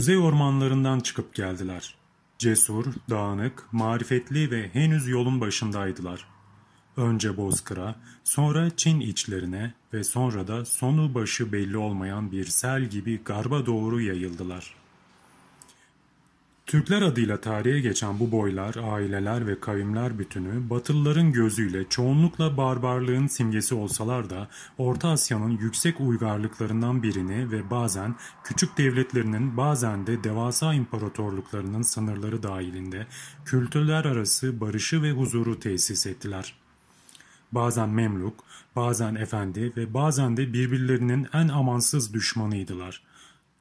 kuzey ormanlarından çıkıp geldiler. Cesur, dağınık, marifetli ve henüz yolun başındaydılar. Önce Bozkır'a, sonra Çin içlerine ve sonra da sonu başı belli olmayan bir sel gibi garba doğru yayıldılar. Türkler adıyla tarihe geçen bu boylar, aileler ve kavimler bütünü Batılıların gözüyle çoğunlukla barbarlığın simgesi olsalar da Orta Asya'nın yüksek uygarlıklarından birini ve bazen küçük devletlerinin bazen de devasa imparatorluklarının sınırları dahilinde kültürler arası barışı ve huzuru tesis ettiler. Bazen Memluk, bazen efendi ve bazen de birbirlerinin en amansız düşmanıydılar.''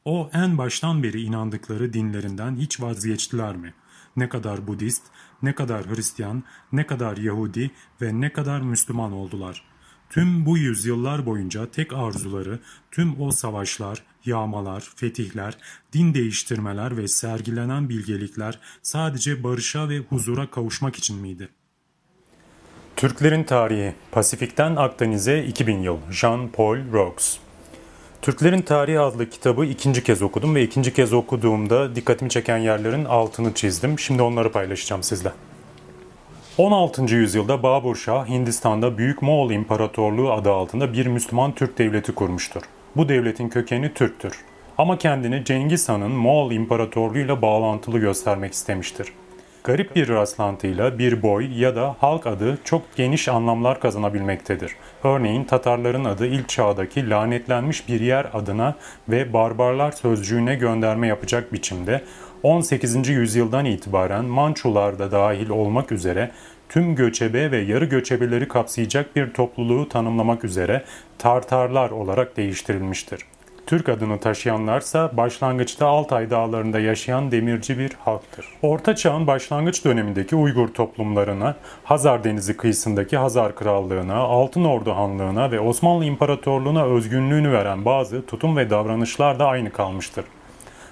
O en baştan beri inandıkları dinlerinden hiç vazgeçtiler mi? Ne kadar Budist, ne kadar Hristiyan, ne kadar Yahudi ve ne kadar Müslüman oldular. Tüm bu yüzyıllar boyunca tek arzuları tüm o savaşlar, yağmalar, fetihler, din değiştirmeler ve sergilenen bilgelikler sadece barışa ve huzura kavuşmak için miydi? Türklerin Tarihi Pasifik'ten Akdeniz'e 2000 yıl Jean-Paul Roux Türklerin Tarihi adlı kitabı ikinci kez okudum ve ikinci kez okuduğumda dikkatimi çeken yerlerin altını çizdim. Şimdi onları paylaşacağım sizle. 16. yüzyılda Babur Şah Hindistan'da Büyük Moğol İmparatorluğu adı altında bir Müslüman Türk devleti kurmuştur. Bu devletin kökeni Türktür. Ama kendini Cengiz Han'ın Moğol İmparatorluğuyla bağlantılı göstermek istemiştir. Garip bir rastlantıyla bir boy ya da halk adı çok geniş anlamlar kazanabilmektedir. Örneğin Tatarların adı ilk çağdaki lanetlenmiş bir yer adına ve barbarlar sözcüğüne gönderme yapacak biçimde 18. yüzyıldan itibaren Mançular da dahil olmak üzere tüm göçebe ve yarı göçebeleri kapsayacak bir topluluğu tanımlamak üzere Tartarlar olarak değiştirilmiştir. Türk adını taşıyanlarsa başlangıçta Altay dağlarında yaşayan demirci bir halktır. Orta Çağ'ın başlangıç dönemindeki Uygur toplumlarına, Hazar Denizi kıyısındaki Hazar Krallığına, Altın Ordu Hanlığına ve Osmanlı İmparatorluğu'na özgünlüğünü veren bazı tutum ve davranışlar da aynı kalmıştır.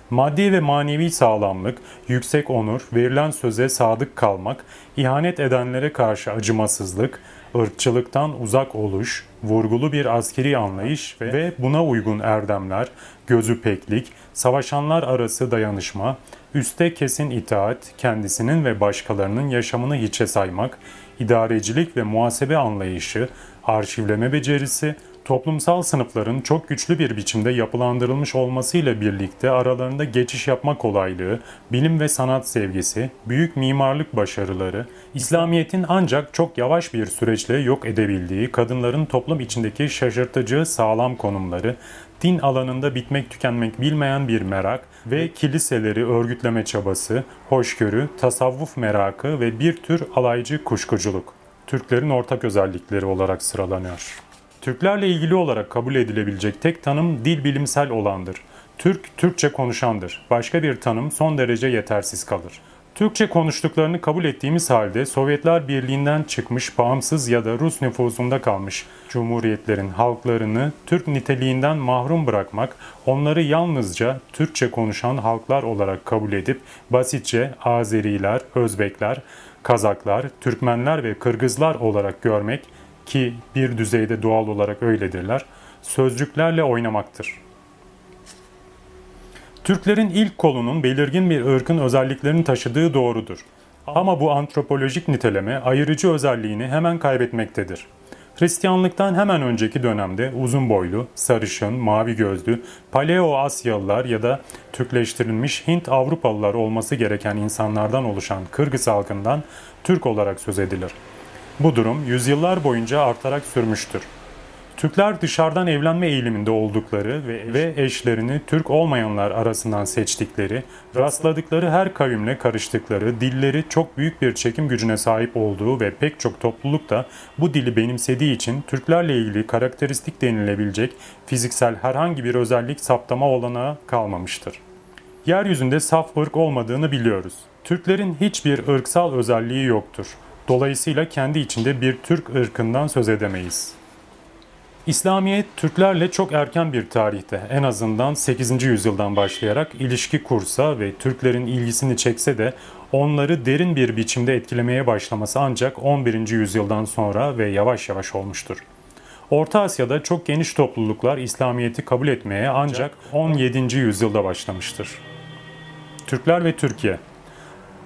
Maddi ve manevi sağlamlık, yüksek onur, verilen söze sadık kalmak, ihanet edenlere karşı acımasızlık, ırkçılıktan uzak oluş, vurgulu bir askeri anlayış ve, buna uygun erdemler, gözü peklik, savaşanlar arası dayanışma, üste kesin itaat, kendisinin ve başkalarının yaşamını hiçe saymak, idarecilik ve muhasebe anlayışı, arşivleme becerisi, toplumsal sınıfların çok güçlü bir biçimde yapılandırılmış olmasıyla birlikte aralarında geçiş yapma kolaylığı, bilim ve sanat sevgisi, büyük mimarlık başarıları, İslamiyet'in ancak çok yavaş bir süreçle yok edebildiği kadınların toplum içindeki şaşırtıcı sağlam konumları, din alanında bitmek tükenmek bilmeyen bir merak ve kiliseleri örgütleme çabası, hoşgörü, tasavvuf merakı ve bir tür alaycı kuşkuculuk. Türklerin ortak özellikleri olarak sıralanıyor. Türklerle ilgili olarak kabul edilebilecek tek tanım dil bilimsel olandır. Türk, Türkçe konuşandır. Başka bir tanım son derece yetersiz kalır. Türkçe konuştuklarını kabul ettiğimiz halde Sovyetler Birliği'nden çıkmış bağımsız ya da Rus nüfuzunda kalmış cumhuriyetlerin halklarını Türk niteliğinden mahrum bırakmak, onları yalnızca Türkçe konuşan halklar olarak kabul edip basitçe Azeriler, Özbekler, Kazaklar, Türkmenler ve Kırgızlar olarak görmek ki bir düzeyde doğal olarak öyledirler, sözcüklerle oynamaktır. Türklerin ilk kolunun belirgin bir ırkın özelliklerini taşıdığı doğrudur. Ama bu antropolojik niteleme ayırıcı özelliğini hemen kaybetmektedir. Hristiyanlıktan hemen önceki dönemde uzun boylu, sarışın, mavi gözlü, Paleo-Asyalılar ya da Türkleştirilmiş Hint Avrupalılar olması gereken insanlardan oluşan Kırgız halkından Türk olarak söz edilir. Bu durum yüzyıllar boyunca artarak sürmüştür. Türkler dışarıdan evlenme eğiliminde oldukları ve, ve eşlerini Türk olmayanlar arasından seçtikleri, rastladıkları her kavimle karıştıkları, dilleri çok büyük bir çekim gücüne sahip olduğu ve pek çok topluluk da bu dili benimsediği için Türklerle ilgili karakteristik denilebilecek fiziksel herhangi bir özellik saptama olanağı kalmamıştır. Yeryüzünde saf ırk olmadığını biliyoruz. Türklerin hiçbir ırksal özelliği yoktur. Dolayısıyla kendi içinde bir Türk ırkından söz edemeyiz. İslamiyet Türklerle çok erken bir tarihte en azından 8. yüzyıldan başlayarak ilişki kursa ve Türklerin ilgisini çekse de onları derin bir biçimde etkilemeye başlaması ancak 11. yüzyıldan sonra ve yavaş yavaş olmuştur. Orta Asya'da çok geniş topluluklar İslamiyet'i kabul etmeye ancak 17. yüzyılda başlamıştır. Türkler ve Türkiye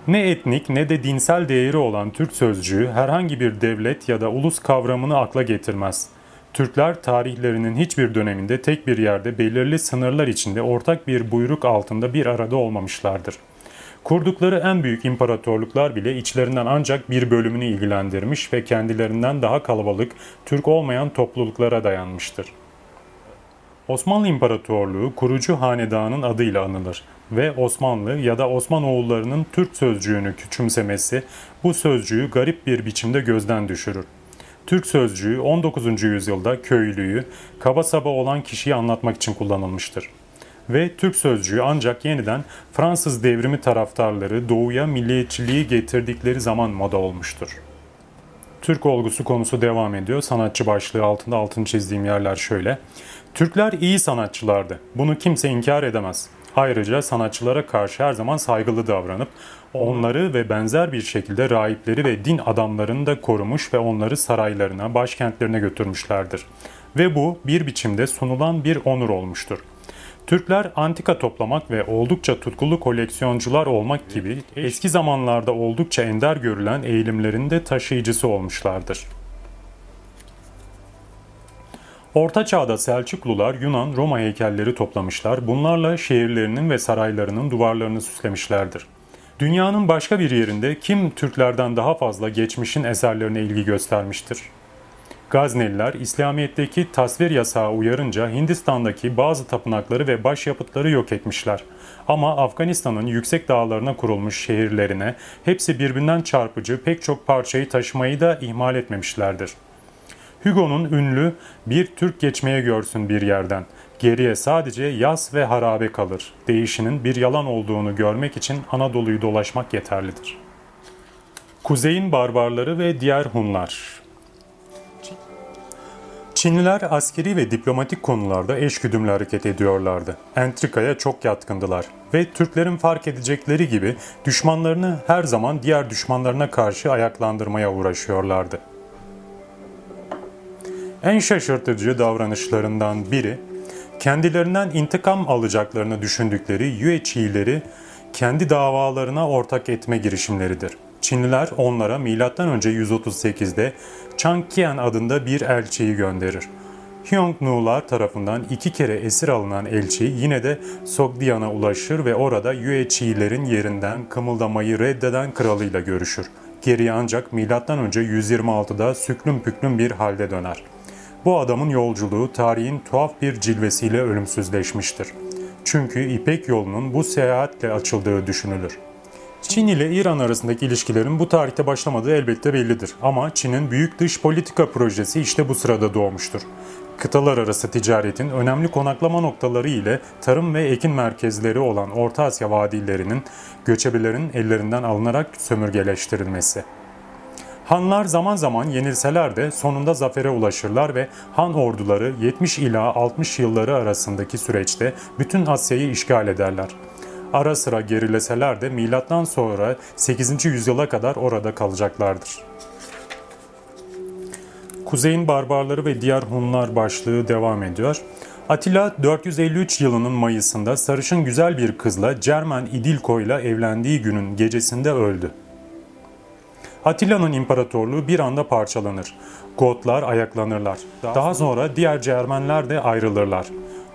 ne etnik ne de dinsel değeri olan Türk sözcüğü herhangi bir devlet ya da ulus kavramını akla getirmez. Türkler tarihlerinin hiçbir döneminde tek bir yerde belirli sınırlar içinde ortak bir buyruk altında bir arada olmamışlardır. Kurdukları en büyük imparatorluklar bile içlerinden ancak bir bölümünü ilgilendirmiş ve kendilerinden daha kalabalık Türk olmayan topluluklara dayanmıştır. Osmanlı İmparatorluğu kurucu hanedanın adıyla anılır ve Osmanlı ya da Osmanoğullarının Türk sözcüğünü küçümsemesi bu sözcüğü garip bir biçimde gözden düşürür. Türk sözcüğü 19. yüzyılda köylüyü, kaba saba olan kişiyi anlatmak için kullanılmıştır. Ve Türk sözcüğü ancak yeniden Fransız devrimi taraftarları doğuya milliyetçiliği getirdikleri zaman moda olmuştur. Türk olgusu konusu devam ediyor. Sanatçı başlığı altında altını çizdiğim yerler şöyle. Türkler iyi sanatçılardı. Bunu kimse inkar edemez. Ayrıca sanatçılara karşı her zaman saygılı davranıp onları ve benzer bir şekilde rahipleri ve din adamlarını da korumuş ve onları saraylarına, başkentlerine götürmüşlerdir. Ve bu bir biçimde sunulan bir onur olmuştur. Türkler antika toplamak ve oldukça tutkulu koleksiyoncular olmak gibi eski zamanlarda oldukça ender görülen eğilimlerinde taşıyıcısı olmuşlardır. Orta Çağ'da Selçuklular Yunan, Roma heykelleri toplamışlar, bunlarla şehirlerinin ve saraylarının duvarlarını süslemişlerdir. Dünyanın başka bir yerinde kim Türklerden daha fazla geçmişin eserlerine ilgi göstermiştir? Gazneliler İslamiyet'teki tasvir yasağı uyarınca Hindistan'daki bazı tapınakları ve başyapıtları yok etmişler. Ama Afganistan'ın yüksek dağlarına kurulmuş şehirlerine hepsi birbirinden çarpıcı pek çok parçayı taşımayı da ihmal etmemişlerdir. Hugo'nun ünlü bir Türk geçmeye görsün bir yerden. Geriye sadece yaz ve harabe kalır. Değişinin bir yalan olduğunu görmek için Anadolu'yu dolaşmak yeterlidir. Kuzeyin barbarları ve diğer Hunlar Çinliler askeri ve diplomatik konularda eşgüdümlü hareket ediyorlardı. Entrikaya çok yatkındılar ve Türklerin fark edecekleri gibi düşmanlarını her zaman diğer düşmanlarına karşı ayaklandırmaya uğraşıyorlardı. En şaşırtıcı davranışlarından biri kendilerinden intikam alacaklarını düşündükleri Yue Çiğleri kendi davalarına ortak etme girişimleridir. Çinliler onlara M.Ö. 138'de Changqian adında bir elçiyi gönderir. Hyongnu'lar tarafından iki kere esir alınan elçi yine de Sogdian'a ulaşır ve orada Yue Çiğlerin yerinden kımıldamayı reddeden kralıyla görüşür. Geriye ancak M.Ö. 126'da süklüm püklüm bir halde döner. Bu adamın yolculuğu tarihin tuhaf bir cilvesiyle ölümsüzleşmiştir. Çünkü İpek yolunun bu seyahatle açıldığı düşünülür. Çin ile İran arasındaki ilişkilerin bu tarihte başlamadığı elbette bellidir. Ama Çin'in büyük dış politika projesi işte bu sırada doğmuştur. Kıtalar arası ticaretin önemli konaklama noktaları ile tarım ve ekin merkezleri olan Orta Asya vadilerinin göçebelerin ellerinden alınarak sömürgeleştirilmesi. Hanlar zaman zaman yenilseler de sonunda zafere ulaşırlar ve Han orduları 70 ila 60 yılları arasındaki süreçte bütün Asya'yı işgal ederler. Ara sıra gerileseler de milattan sonra 8. yüzyıla kadar orada kalacaklardır. Kuzeyin barbarları ve diğer Hunlar başlığı devam ediyor. Atilla 453 yılının Mayıs'ında sarışın güzel bir kızla Cermen İdilko ile evlendiği günün gecesinde öldü. Atilla'nın imparatorluğu bir anda parçalanır. Gotlar ayaklanırlar. Daha sonra diğer Cermenler de ayrılırlar.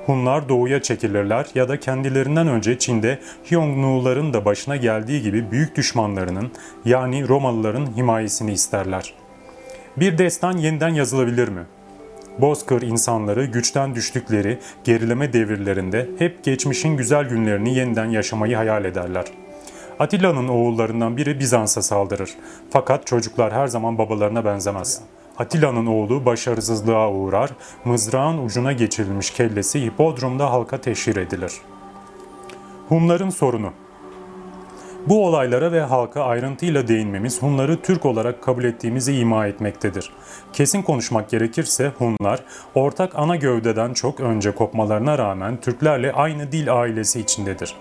Hunlar doğuya çekilirler ya da kendilerinden önce Çin'de Hyongnu'ların da başına geldiği gibi büyük düşmanlarının yani Romalıların himayesini isterler. Bir destan yeniden yazılabilir mi? Bozkır insanları güçten düştükleri gerileme devirlerinde hep geçmişin güzel günlerini yeniden yaşamayı hayal ederler.'' Atilla'nın oğullarından biri Bizans'a saldırır. Fakat çocuklar her zaman babalarına benzemez. Atilla'nın oğlu başarısızlığa uğrar, mızrağın ucuna geçirilmiş kellesi hipodromda halka teşhir edilir. Hunların sorunu bu olaylara ve halka ayrıntıyla değinmemiz Hunları Türk olarak kabul ettiğimizi ima etmektedir. Kesin konuşmak gerekirse Hunlar ortak ana gövdeden çok önce kopmalarına rağmen Türklerle aynı dil ailesi içindedir.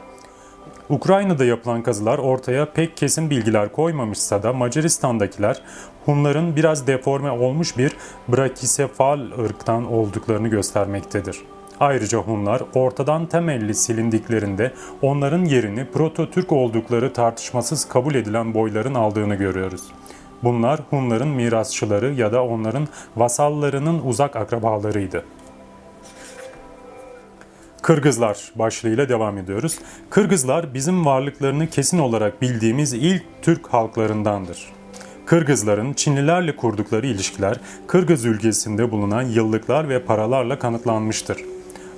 Ukrayna'da yapılan kazılar ortaya pek kesin bilgiler koymamışsa da Macaristan'dakiler Hunların biraz deforme olmuş bir brakisefal ırktan olduklarını göstermektedir. Ayrıca Hunlar ortadan temelli silindiklerinde onların yerini Proto-Türk oldukları tartışmasız kabul edilen boyların aldığını görüyoruz. Bunlar Hunların mirasçıları ya da onların vasallarının uzak akrabalarıydı. Kırgızlar başlığıyla devam ediyoruz. Kırgızlar bizim varlıklarını kesin olarak bildiğimiz ilk Türk halklarındandır. Kırgızların Çinlilerle kurdukları ilişkiler Kırgız ülkesinde bulunan yıllıklar ve paralarla kanıtlanmıştır.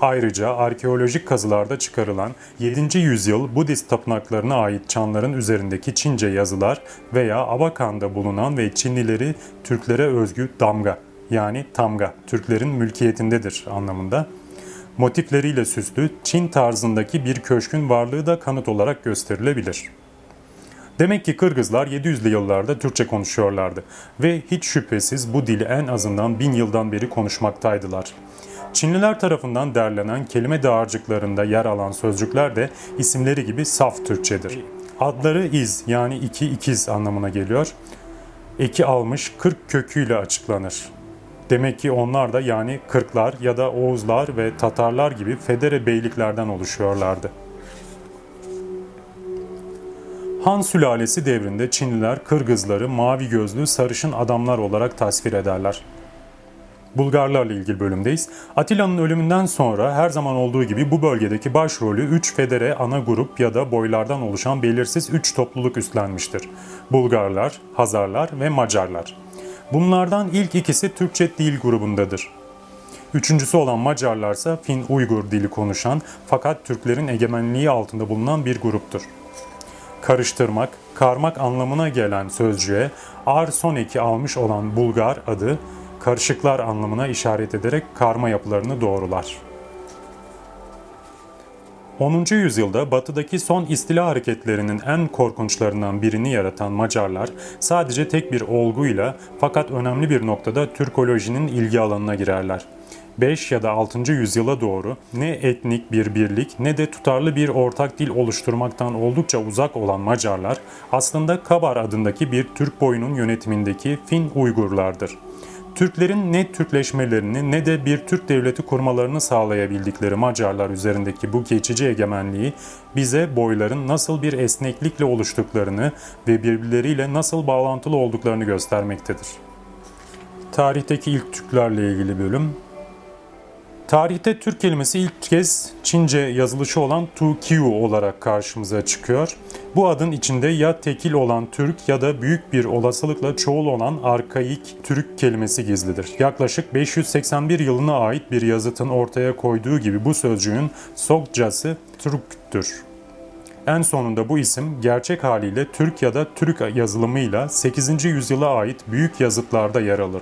Ayrıca arkeolojik kazılarda çıkarılan 7. yüzyıl Budist tapınaklarına ait çanların üzerindeki Çince yazılar veya Abakan'da bulunan ve Çinlileri Türklere özgü damga yani tamga Türklerin mülkiyetindedir anlamında motifleriyle süslü Çin tarzındaki bir köşkün varlığı da kanıt olarak gösterilebilir. Demek ki Kırgızlar 700'lü yıllarda Türkçe konuşuyorlardı ve hiç şüphesiz bu dili en azından bin yıldan beri konuşmaktaydılar. Çinliler tarafından derlenen kelime dağarcıklarında yer alan sözcükler de isimleri gibi saf Türkçedir. Adları iz yani iki ikiz anlamına geliyor. Eki almış kırk köküyle açıklanır. Demek ki onlar da yani Kırklar ya da Oğuzlar ve Tatarlar gibi federe beyliklerden oluşuyorlardı. Han sülalesi devrinde Çinliler Kırgızları mavi gözlü sarışın adamlar olarak tasvir ederler. Bulgarlarla ilgili bölümdeyiz. Atilla'nın ölümünden sonra her zaman olduğu gibi bu bölgedeki başrolü 3 federe ana grup ya da boylardan oluşan belirsiz 3 topluluk üstlenmiştir. Bulgarlar, Hazarlar ve Macarlar. Bunlardan ilk ikisi Türkçe dil grubundadır. Üçüncüsü olan Macarlar ise Fin-Uygur dili konuşan fakat Türklerin egemenliği altında bulunan bir gruptur. Karıştırmak, karmak anlamına gelen sözcüğe ar son eki almış olan Bulgar adı karışıklar anlamına işaret ederek karma yapılarını doğrular. 10. yüzyılda batıdaki son istila hareketlerinin en korkunçlarından birini yaratan Macarlar sadece tek bir olguyla fakat önemli bir noktada Türkolojinin ilgi alanına girerler. 5 ya da 6. yüzyıla doğru ne etnik bir birlik ne de tutarlı bir ortak dil oluşturmaktan oldukça uzak olan Macarlar aslında Kabar adındaki bir Türk boyunun yönetimindeki Fin Uygurlardır. Türklerin ne Türkleşmelerini ne de bir Türk devleti kurmalarını sağlayabildikleri Macarlar üzerindeki bu geçici egemenliği bize boyların nasıl bir esneklikle oluştuklarını ve birbirleriyle nasıl bağlantılı olduklarını göstermektedir. Tarihteki ilk Türklerle ilgili bölüm Tarihte Türk kelimesi ilk kez Çince yazılışı olan Tu Kiu olarak karşımıza çıkıyor. Bu adın içinde ya tekil olan Türk ya da büyük bir olasılıkla çoğul olan arkaik Türk kelimesi gizlidir. Yaklaşık 581 yılına ait bir yazıtın ortaya koyduğu gibi bu sözcüğün Sokcası Türk'tür. En sonunda bu isim gerçek haliyle Türk ya da Türk yazılımıyla 8. yüzyıla ait büyük yazıtlarda yer alır.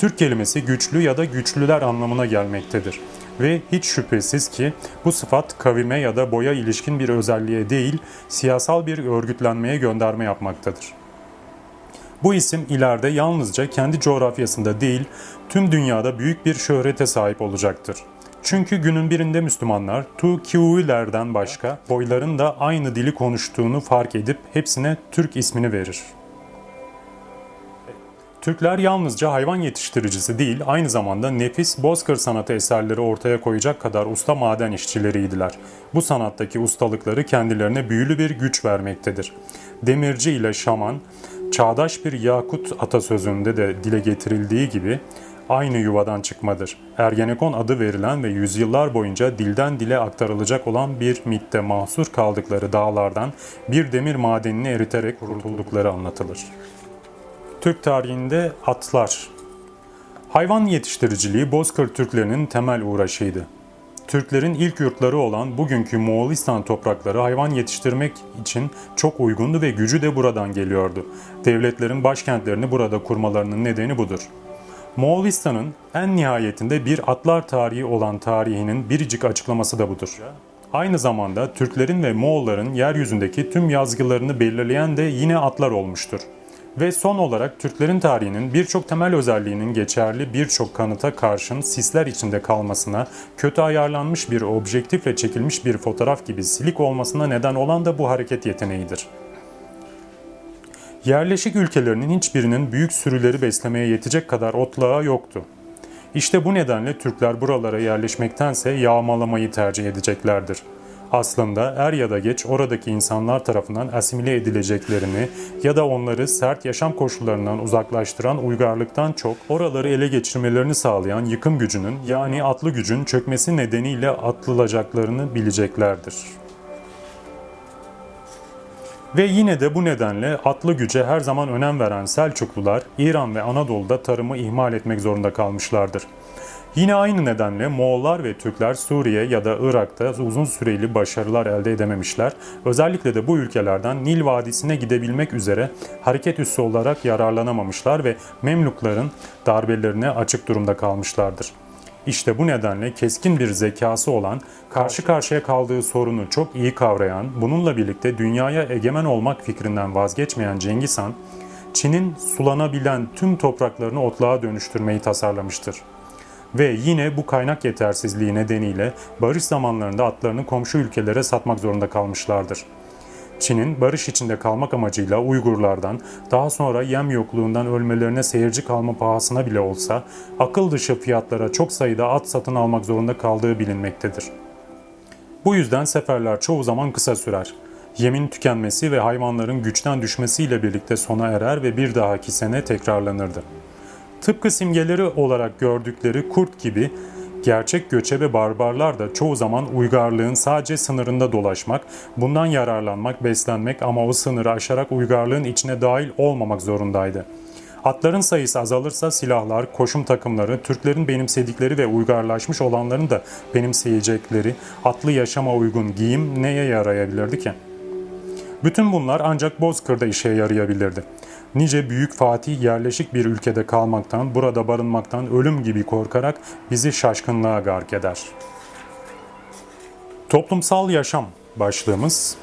Türk kelimesi güçlü ya da güçlüler anlamına gelmektedir. Ve hiç şüphesiz ki bu sıfat kavime ya da boya ilişkin bir özelliğe değil, siyasal bir örgütlenmeye gönderme yapmaktadır. Bu isim ileride yalnızca kendi coğrafyasında değil, tüm dünyada büyük bir şöhrete sahip olacaktır. Çünkü günün birinde Müslümanlar Tu Kiuilerden başka boyların da aynı dili konuştuğunu fark edip hepsine Türk ismini verir. Türkler yalnızca hayvan yetiştiricisi değil, aynı zamanda nefis bozkır sanatı eserleri ortaya koyacak kadar usta maden işçileriydiler. Bu sanattaki ustalıkları kendilerine büyülü bir güç vermektedir. Demirci ile şaman, çağdaş bir Yakut atasözünde de dile getirildiği gibi aynı yuvadan çıkmadır. Ergenekon adı verilen ve yüzyıllar boyunca dilden dile aktarılacak olan bir mitte mahsur kaldıkları dağlardan bir demir madenini eriterek kurtuldukları anlatılır. Türk tarihinde atlar. Hayvan yetiştiriciliği Bozkır Türklerinin temel uğraşıydı. Türklerin ilk yurtları olan bugünkü Moğolistan toprakları hayvan yetiştirmek için çok uygundu ve gücü de buradan geliyordu. Devletlerin başkentlerini burada kurmalarının nedeni budur. Moğolistan'ın en nihayetinde bir atlar tarihi olan tarihinin biricik açıklaması da budur. Aynı zamanda Türklerin ve Moğolların yeryüzündeki tüm yazgılarını belirleyen de yine atlar olmuştur. Ve son olarak Türklerin tarihinin birçok temel özelliğinin geçerli birçok kanıta karşın sisler içinde kalmasına, kötü ayarlanmış bir objektifle çekilmiş bir fotoğraf gibi silik olmasına neden olan da bu hareket yeteneğidir. Yerleşik ülkelerinin hiçbirinin büyük sürüleri beslemeye yetecek kadar otlağı yoktu. İşte bu nedenle Türkler buralara yerleşmektense yağmalamayı tercih edeceklerdir. Aslında er ya da geç oradaki insanlar tarafından asimile edileceklerini ya da onları sert yaşam koşullarından uzaklaştıran uygarlıktan çok oraları ele geçirmelerini sağlayan yıkım gücünün yani atlı gücün çökmesi nedeniyle atılacaklarını bileceklerdir. Ve yine de bu nedenle atlı güce her zaman önem veren Selçuklular İran ve Anadolu'da tarımı ihmal etmek zorunda kalmışlardır. Yine aynı nedenle Moğollar ve Türkler Suriye ya da Irak'ta uzun süreli başarılar elde edememişler. Özellikle de bu ülkelerden Nil Vadisi'ne gidebilmek üzere hareket üssü olarak yararlanamamışlar ve Memlukların darbelerine açık durumda kalmışlardır. İşte bu nedenle keskin bir zekası olan, karşı karşıya kaldığı sorunu çok iyi kavrayan, bununla birlikte dünyaya egemen olmak fikrinden vazgeçmeyen Cengiz Han, Çin'in sulanabilen tüm topraklarını otluğa dönüştürmeyi tasarlamıştır. Ve yine bu kaynak yetersizliği nedeniyle barış zamanlarında atlarını komşu ülkelere satmak zorunda kalmışlardır. Çin'in barış içinde kalmak amacıyla Uygurlardan, daha sonra yem yokluğundan ölmelerine seyirci kalma pahasına bile olsa akıl dışı fiyatlara çok sayıda at satın almak zorunda kaldığı bilinmektedir. Bu yüzden seferler çoğu zaman kısa sürer. Yemin tükenmesi ve hayvanların güçten düşmesiyle birlikte sona erer ve bir dahaki sene tekrarlanırdı. Tıpkı simgeleri olarak gördükleri kurt gibi gerçek göçebe barbarlar da çoğu zaman uygarlığın sadece sınırında dolaşmak, bundan yararlanmak, beslenmek ama o sınırı aşarak uygarlığın içine dahil olmamak zorundaydı. Atların sayısı azalırsa silahlar, koşum takımları, Türklerin benimsedikleri ve uygarlaşmış olanların da benimseyecekleri atlı yaşama uygun giyim neye yarayabilirdi ki? Bütün bunlar ancak Bozkır'da işe yarayabilirdi. Nice büyük Fatih yerleşik bir ülkede kalmaktan, burada barınmaktan ölüm gibi korkarak bizi şaşkınlığa gark eder. Toplumsal yaşam başlığımız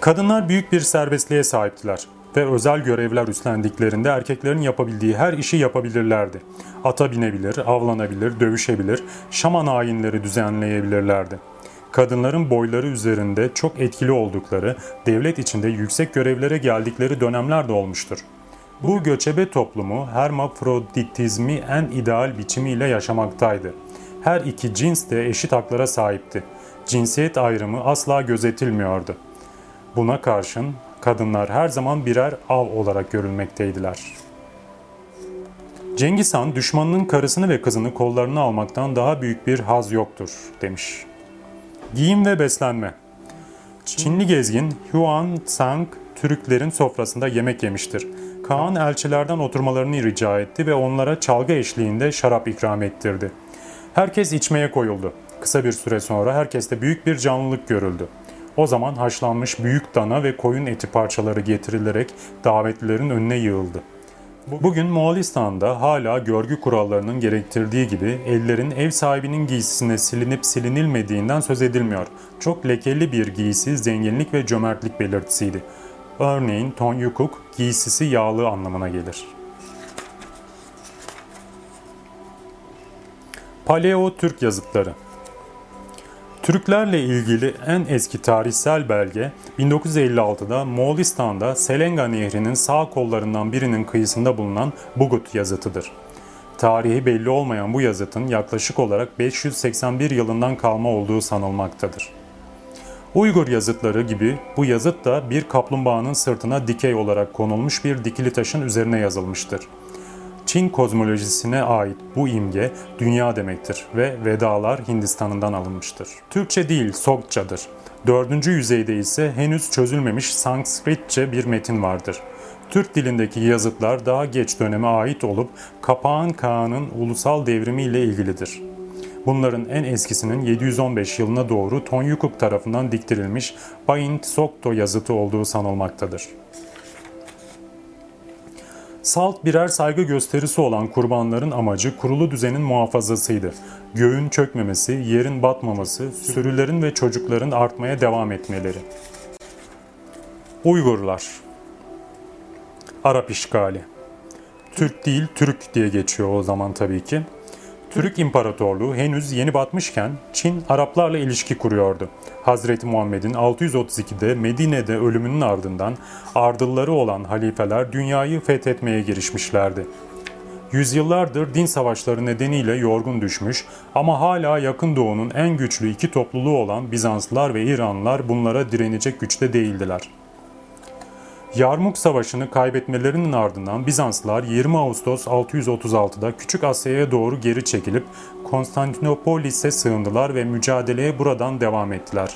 Kadınlar büyük bir serbestliğe sahiptiler ve özel görevler üstlendiklerinde erkeklerin yapabildiği her işi yapabilirlerdi. Ata binebilir, avlanabilir, dövüşebilir, şaman ayinleri düzenleyebilirlerdi kadınların boyları üzerinde çok etkili oldukları, devlet içinde yüksek görevlere geldikleri dönemler de olmuştur. Bu göçebe toplumu hermafroditizmi en ideal biçimiyle yaşamaktaydı. Her iki cins de eşit haklara sahipti. Cinsiyet ayrımı asla gözetilmiyordu. Buna karşın kadınlar her zaman birer av olarak görülmekteydiler. Cengiz Han düşmanının karısını ve kızını kollarına almaktan daha büyük bir haz yoktur demiş. Giyim ve beslenme. Çinli gezgin Huan Tsang Türklerin sofrasında yemek yemiştir. Kaan elçilerden oturmalarını rica etti ve onlara çalgı eşliğinde şarap ikram ettirdi. Herkes içmeye koyuldu. Kısa bir süre sonra herkeste büyük bir canlılık görüldü. O zaman haşlanmış büyük dana ve koyun eti parçaları getirilerek davetlilerin önüne yığıldı. Bugün Moğolistan'da hala görgü kurallarının gerektirdiği gibi ellerin ev sahibinin giysisine silinip silinilmediğinden söz edilmiyor. Çok lekeli bir giysi zenginlik ve cömertlik belirtisiydi. Örneğin ton yukuk giysisi yağlı anlamına gelir. Paleo Türk yazıtları Türklerle ilgili en eski tarihsel belge 1956'da Moğolistan'da Selenga Nehri'nin sağ kollarından birinin kıyısında bulunan Bugut yazıtıdır. Tarihi belli olmayan bu yazıtın yaklaşık olarak 581 yılından kalma olduğu sanılmaktadır. Uygur yazıtları gibi bu yazıt da bir kaplumbağanın sırtına dikey olarak konulmuş bir dikili taşın üzerine yazılmıştır. Çin kozmolojisine ait bu imge dünya demektir ve vedalar Hindistan'ından alınmıştır. Türkçe değil Sogçadır. Dördüncü yüzeyde ise henüz çözülmemiş Sanskritçe bir metin vardır. Türk dilindeki yazıtlar daha geç döneme ait olup Kapağan Kağan'ın ulusal devrimiyle ilgilidir. Bunların en eskisinin 715 yılına doğru Tonyukuk tarafından diktirilmiş Bayin Tsokto yazıtı olduğu sanılmaktadır. Salt birer saygı gösterisi olan kurbanların amacı kurulu düzenin muhafazasıydı. Göğün çökmemesi, yerin batmaması, sürülerin ve çocukların artmaya devam etmeleri. Uygurlar Arap işgali Türk değil Türk diye geçiyor o zaman tabii ki. Türk İmparatorluğu henüz yeni batmışken Çin Araplarla ilişki kuruyordu. Hazreti Muhammed'in 632'de Medine'de ölümünün ardından ardılları olan halifeler dünyayı fethetmeye girişmişlerdi. yüzyıllardır din savaşları nedeniyle yorgun düşmüş ama hala yakın doğunun en güçlü iki topluluğu olan Bizanslılar ve İranlılar bunlara direnecek güçte değildiler. Yarmuk Savaşı'nı kaybetmelerinin ardından Bizanslılar 20 Ağustos 636'da Küçük Asya'ya doğru geri çekilip Konstantinopolis'e sığındılar ve mücadeleye buradan devam ettiler.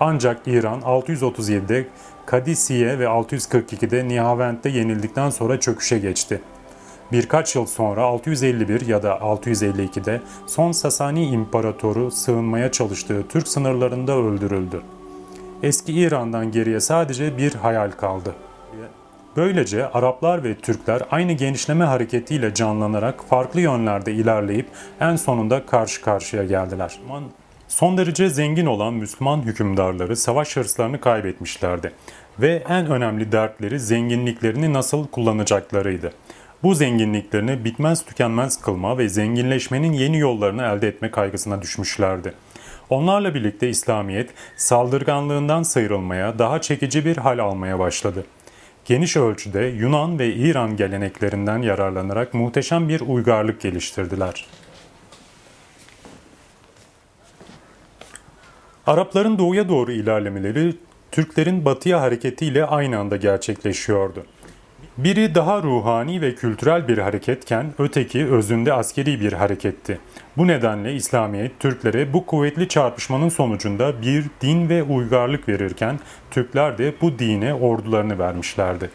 Ancak İran 637'de Kadisiye ve 642'de Nihavend'de yenildikten sonra çöküşe geçti. Birkaç yıl sonra 651 ya da 652'de son Sasani İmparatoru sığınmaya çalıştığı Türk sınırlarında öldürüldü. Eski İran'dan geriye sadece bir hayal kaldı. Böylece Araplar ve Türkler aynı genişleme hareketiyle canlanarak farklı yönlerde ilerleyip en sonunda karşı karşıya geldiler. Son derece zengin olan Müslüman hükümdarları savaş hırslarını kaybetmişlerdi ve en önemli dertleri zenginliklerini nasıl kullanacaklarıydı. Bu zenginliklerini bitmez tükenmez kılma ve zenginleşmenin yeni yollarını elde etme kaygısına düşmüşlerdi. Onlarla birlikte İslamiyet saldırganlığından sıyrılmaya, daha çekici bir hal almaya başladı. Geniş ölçüde Yunan ve İran geleneklerinden yararlanarak muhteşem bir uygarlık geliştirdiler. Arapların doğuya doğru ilerlemeleri Türklerin batıya hareketiyle aynı anda gerçekleşiyordu. Biri daha ruhani ve kültürel bir hareketken öteki özünde askeri bir hareketti. Bu nedenle İslamiyet Türklere bu kuvvetli çarpışmanın sonucunda bir din ve uygarlık verirken Türkler de bu dine ordularını vermişlerdi.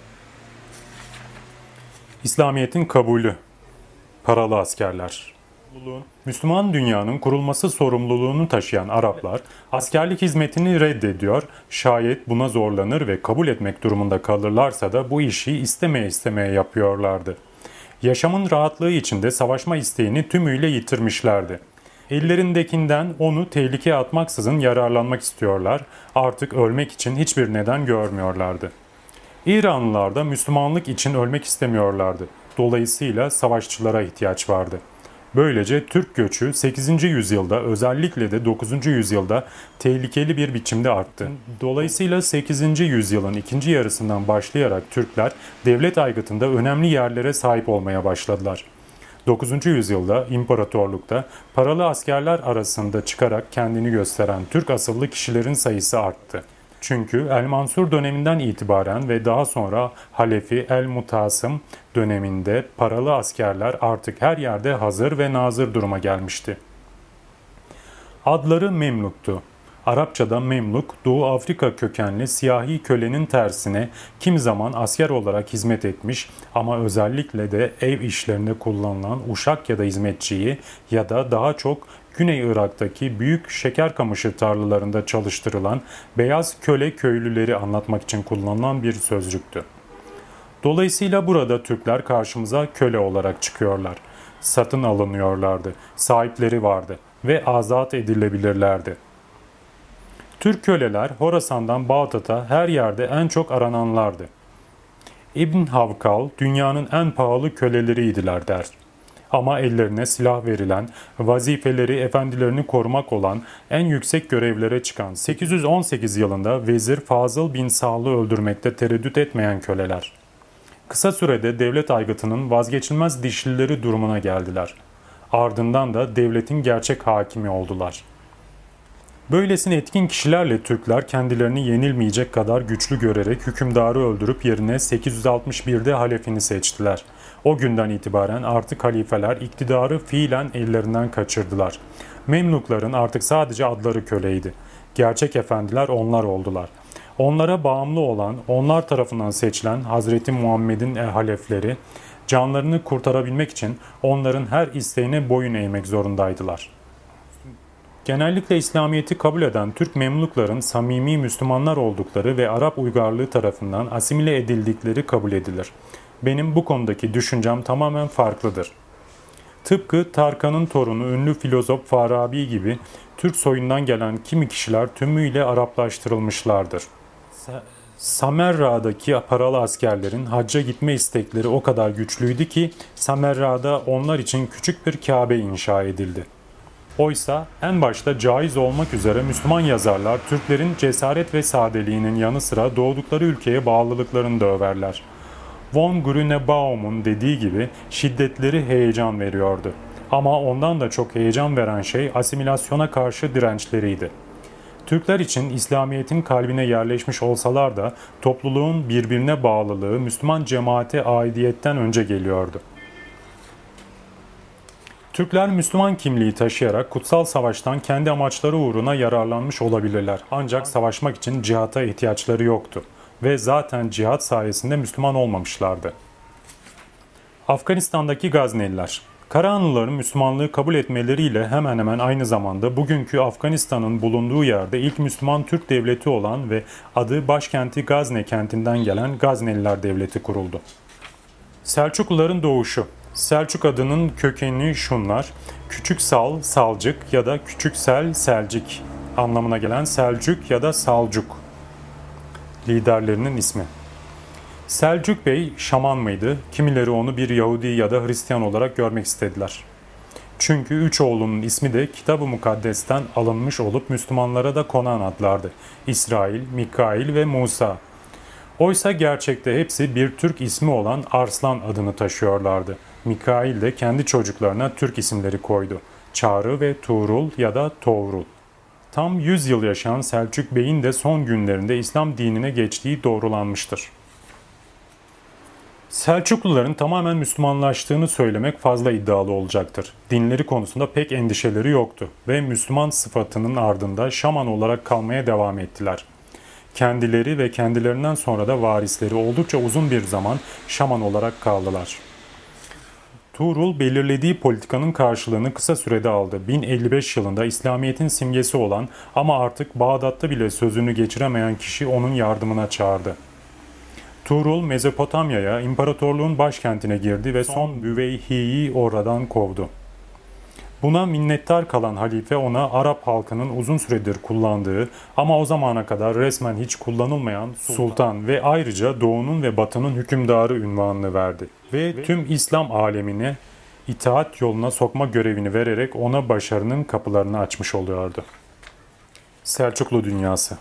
İslamiyet'in kabulü Paralı askerler Müslüman dünyanın kurulması sorumluluğunu taşıyan Araplar askerlik hizmetini reddediyor, şayet buna zorlanır ve kabul etmek durumunda kalırlarsa da bu işi istemeye istemeye yapıyorlardı. Yaşamın rahatlığı içinde savaşma isteğini tümüyle yitirmişlerdi. Ellerindekinden onu tehlikeye atmaksızın yararlanmak istiyorlar, artık ölmek için hiçbir neden görmüyorlardı. İranlılar da Müslümanlık için ölmek istemiyorlardı. Dolayısıyla savaşçılara ihtiyaç vardı.'' Böylece Türk göçü 8. yüzyılda özellikle de 9. yüzyılda tehlikeli bir biçimde arttı. Dolayısıyla 8. yüzyılın ikinci yarısından başlayarak Türkler devlet aygıtında önemli yerlere sahip olmaya başladılar. 9. yüzyılda imparatorlukta paralı askerler arasında çıkarak kendini gösteren Türk asıllı kişilerin sayısı arttı. Çünkü El Mansur döneminden itibaren ve daha sonra Halefi El Mutasım döneminde paralı askerler artık her yerde hazır ve nazır duruma gelmişti. Adları Memluk'tu. Arapçada Memluk, Doğu Afrika kökenli siyahi kölenin tersine kim zaman asker olarak hizmet etmiş ama özellikle de ev işlerinde kullanılan uşak ya da hizmetçiyi ya da daha çok Güney Irak'taki büyük şeker kamışı tarlalarında çalıştırılan beyaz köle köylüleri anlatmak için kullanılan bir sözcüktü. Dolayısıyla burada Türkler karşımıza köle olarak çıkıyorlar. Satın alınıyorlardı, sahipleri vardı ve azat edilebilirlerdi. Türk köleler Horasan'dan Bağdat'a her yerde en çok arananlardı. İbn Havkal dünyanın en pahalı köleleriydiler der. Ama ellerine silah verilen, vazifeleri efendilerini korumak olan en yüksek görevlere çıkan 818 yılında Vezir Fazıl bin Sağlı öldürmekte tereddüt etmeyen köleler. Kısa sürede devlet aygıtının vazgeçilmez dişlileri durumuna geldiler. Ardından da devletin gerçek hakimi oldular.'' Böylesine etkin kişilerle Türkler kendilerini yenilmeyecek kadar güçlü görerek hükümdarı öldürüp yerine 861'de halefini seçtiler. O günden itibaren artık halifeler iktidarı fiilen ellerinden kaçırdılar. Memlukların artık sadece adları köleydi. Gerçek efendiler onlar oldular. Onlara bağımlı olan, onlar tarafından seçilen Hazreti Muhammed'in halefleri, canlarını kurtarabilmek için onların her isteğine boyun eğmek zorundaydılar.'' Genellikle İslamiyet'i kabul eden Türk Memlukların samimi Müslümanlar oldukları ve Arap uygarlığı tarafından asimile edildikleri kabul edilir. Benim bu konudaki düşüncem tamamen farklıdır. Tıpkı Tarkan'ın torunu ünlü filozof Farabi gibi Türk soyundan gelen kimi kişiler tümüyle Araplaştırılmışlardır. Samerra'daki paralı askerlerin hacca gitme istekleri o kadar güçlüydü ki Samerra'da onlar için küçük bir Kabe inşa edildi. Oysa en başta caiz olmak üzere Müslüman yazarlar Türklerin cesaret ve sadeliğinin yanı sıra doğdukları ülkeye bağlılıklarını da överler. Von Grünebaum'un dediği gibi şiddetleri heyecan veriyordu. Ama ondan da çok heyecan veren şey asimilasyona karşı dirençleriydi. Türkler için İslamiyet'in kalbine yerleşmiş olsalar da topluluğun birbirine bağlılığı Müslüman cemaate aidiyetten önce geliyordu. Türkler Müslüman kimliği taşıyarak kutsal savaştan kendi amaçları uğruna yararlanmış olabilirler. Ancak savaşmak için cihata ihtiyaçları yoktu ve zaten cihat sayesinde Müslüman olmamışlardı. Afganistan'daki Gazneliler Karahanlıların Müslümanlığı kabul etmeleriyle hemen hemen aynı zamanda bugünkü Afganistan'ın bulunduğu yerde ilk Müslüman Türk devleti olan ve adı başkenti Gazne kentinden gelen Gazneliler Devleti kuruldu. Selçukluların doğuşu Selçuk adının kökeni şunlar. Küçük Sal, Salcık ya da Küçük Sel, Selcik anlamına gelen Selcuk ya da Salcuk liderlerinin ismi. Selcuk Bey şaman mıydı? Kimileri onu bir Yahudi ya da Hristiyan olarak görmek istediler. Çünkü üç oğlunun ismi de Kitab-ı Mukaddes'ten alınmış olup Müslümanlara da konan adlardı. İsrail, Mikail ve Musa. Oysa gerçekte hepsi bir Türk ismi olan Arslan adını taşıyorlardı. Mikail de kendi çocuklarına Türk isimleri koydu. Çağrı ve Tuğrul ya da Tovrul. Tam 100 yıl yaşayan Selçuk Bey'in de son günlerinde İslam dinine geçtiği doğrulanmıştır. Selçukluların tamamen Müslümanlaştığını söylemek fazla iddialı olacaktır. Dinleri konusunda pek endişeleri yoktu ve Müslüman sıfatının ardında şaman olarak kalmaya devam ettiler. Kendileri ve kendilerinden sonra da varisleri oldukça uzun bir zaman şaman olarak kaldılar. Tuğrul belirlediği politikanın karşılığını kısa sürede aldı. 1055 yılında İslamiyet'in simgesi olan ama artık Bağdat'ta bile sözünü geçiremeyen kişi onun yardımına çağırdı. Tuğrul Mezopotamya'ya imparatorluğun başkentine girdi ve son Büveyhi'yi oradan kovdu. Buna minnettar kalan halife ona Arap halkının uzun süredir kullandığı ama o zamana kadar resmen hiç kullanılmayan sultan ve ayrıca doğunun ve batının hükümdarı ünvanını verdi. Ve tüm İslam alemini itaat yoluna sokma görevini vererek ona başarının kapılarını açmış oluyordu. Selçuklu Dünyası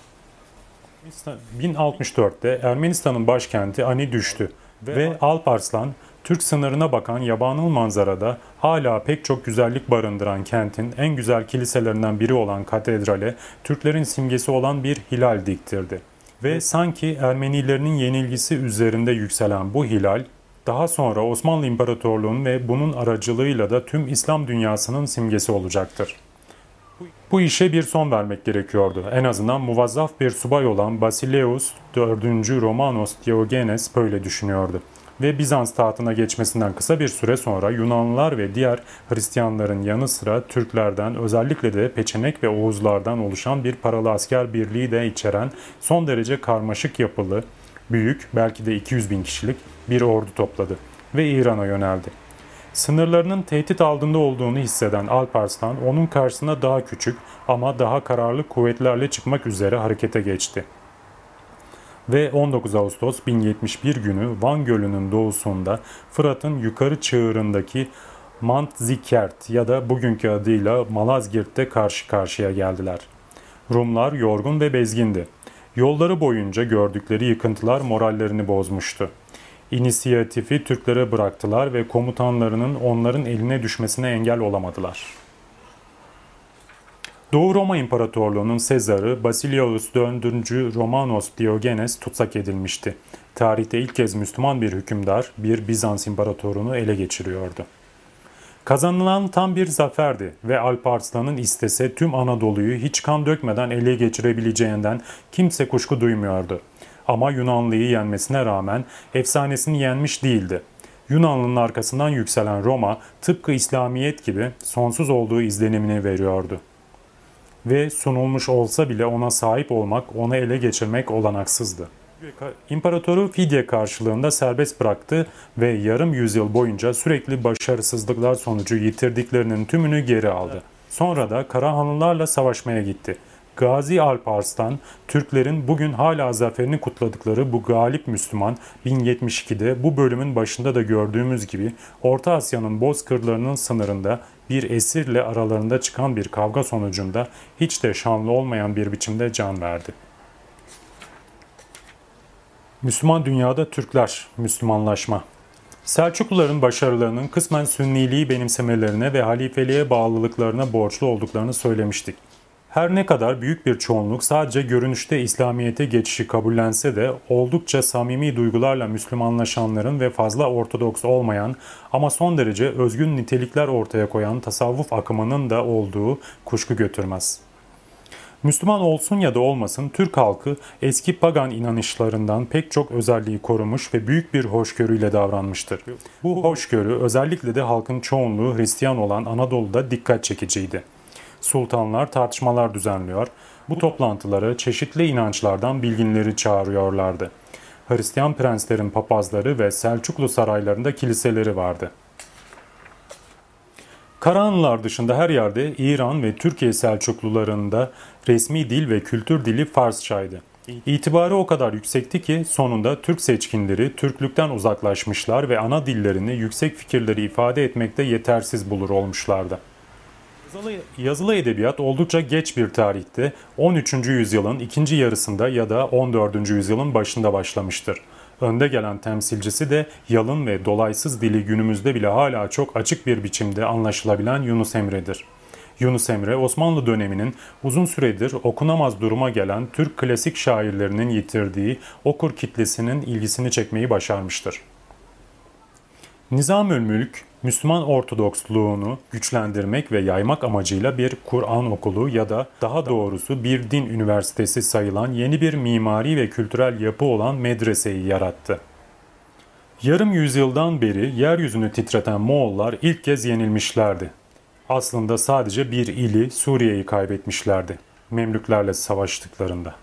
1064'te Ermenistan'ın başkenti Ani düştü ve Alparslan Türk sınırına bakan yabanıl manzarada hala pek çok güzellik barındıran kentin en güzel kiliselerinden biri olan katedrale Türklerin simgesi olan bir hilal diktirdi. Ve sanki Ermenilerinin yenilgisi üzerinde yükselen bu hilal daha sonra Osmanlı İmparatorluğu'nun ve bunun aracılığıyla da tüm İslam dünyasının simgesi olacaktır. Bu işe bir son vermek gerekiyordu. En azından muvazzaf bir subay olan Basileus 4. Romanos Diogenes böyle düşünüyordu ve Bizans tahtına geçmesinden kısa bir süre sonra Yunanlılar ve diğer Hristiyanların yanı sıra Türklerden özellikle de Peçenek ve Oğuzlardan oluşan bir paralı asker birliği de içeren son derece karmaşık yapılı, büyük belki de 200 bin kişilik bir ordu topladı ve İran'a yöneldi. Sınırlarının tehdit altında olduğunu hisseden Alparslan onun karşısına daha küçük ama daha kararlı kuvvetlerle çıkmak üzere harekete geçti ve 19 Ağustos 1071 günü Van Gölü'nün doğusunda Fırat'ın yukarı çığırındaki Mantzikert ya da bugünkü adıyla Malazgirt'te karşı karşıya geldiler. Rumlar yorgun ve bezgindi. Yolları boyunca gördükleri yıkıntılar morallerini bozmuştu. İnisiyatifi Türklere bıraktılar ve komutanlarının onların eline düşmesine engel olamadılar. Doğu Roma İmparatorluğu'nun Sezarı Basilius 4. Romanos Diogenes tutsak edilmişti. Tarihte ilk kez Müslüman bir hükümdar bir Bizans imparatorunu ele geçiriyordu. Kazanılan tam bir zaferdi ve Alparslan'ın istese tüm Anadolu'yu hiç kan dökmeden ele geçirebileceğinden kimse kuşku duymuyordu. Ama Yunanlıyı yenmesine rağmen efsanesini yenmiş değildi. Yunanlı'nın arkasından yükselen Roma tıpkı İslamiyet gibi sonsuz olduğu izlenimini veriyordu ve sunulmuş olsa bile ona sahip olmak, onu ele geçirmek olanaksızdı. İmparatoru fidye karşılığında serbest bıraktı ve yarım yüzyıl boyunca sürekli başarısızlıklar sonucu yitirdiklerinin tümünü geri aldı. Sonra da Karahanlılarla savaşmaya gitti. Gazi Alp Arslan, Türklerin bugün hala zaferini kutladıkları bu galip Müslüman 1072'de bu bölümün başında da gördüğümüz gibi Orta Asya'nın bozkırlarının sınırında bir esirle aralarında çıkan bir kavga sonucunda hiç de şanlı olmayan bir biçimde can verdi. Müslüman dünyada Türkler, Müslümanlaşma. Selçukluların başarılarının kısmen Sünniliği benimsemelerine ve halifeliğe bağlılıklarına borçlu olduklarını söylemiştik. Her ne kadar büyük bir çoğunluk sadece görünüşte İslamiyet'e geçişi kabullense de oldukça samimi duygularla Müslümanlaşanların ve fazla ortodoks olmayan ama son derece özgün nitelikler ortaya koyan tasavvuf akımının da olduğu kuşku götürmez. Müslüman olsun ya da olmasın Türk halkı eski pagan inanışlarından pek çok özelliği korumuş ve büyük bir hoşgörüyle davranmıştır. Bu hoşgörü özellikle de halkın çoğunluğu Hristiyan olan Anadolu'da dikkat çekiciydi. Sultanlar tartışmalar düzenliyor, bu toplantılara çeşitli inançlardan bilginleri çağırıyorlardı. Hristiyan prenslerin papazları ve Selçuklu saraylarında kiliseleri vardı. Karahanlılar dışında her yerde İran ve Türkiye Selçuklularında resmi dil ve kültür dili Farsçaydı. İtibarı o kadar yüksekti ki sonunda Türk seçkinleri Türklükten uzaklaşmışlar ve ana dillerini yüksek fikirleri ifade etmekte yetersiz bulur olmuşlardı. Yazılı, yazılı edebiyat oldukça geç bir tarihte 13. yüzyılın ikinci yarısında ya da 14. yüzyılın başında başlamıştır. Önde gelen temsilcisi de yalın ve dolaysız dili günümüzde bile hala çok açık bir biçimde anlaşılabilen Yunus Emre'dir. Yunus Emre, Osmanlı döneminin uzun süredir okunamaz duruma gelen Türk klasik şairlerinin yitirdiği okur kitlesinin ilgisini çekmeyi başarmıştır. Nizamül Mülk, Müslüman Ortodoksluğunu güçlendirmek ve yaymak amacıyla bir Kur'an okulu ya da daha doğrusu bir din üniversitesi sayılan yeni bir mimari ve kültürel yapı olan medreseyi yarattı. Yarım yüzyıldan beri yeryüzünü titreten Moğollar ilk kez yenilmişlerdi. Aslında sadece bir ili Suriye'yi kaybetmişlerdi. Memlüklerle savaştıklarında.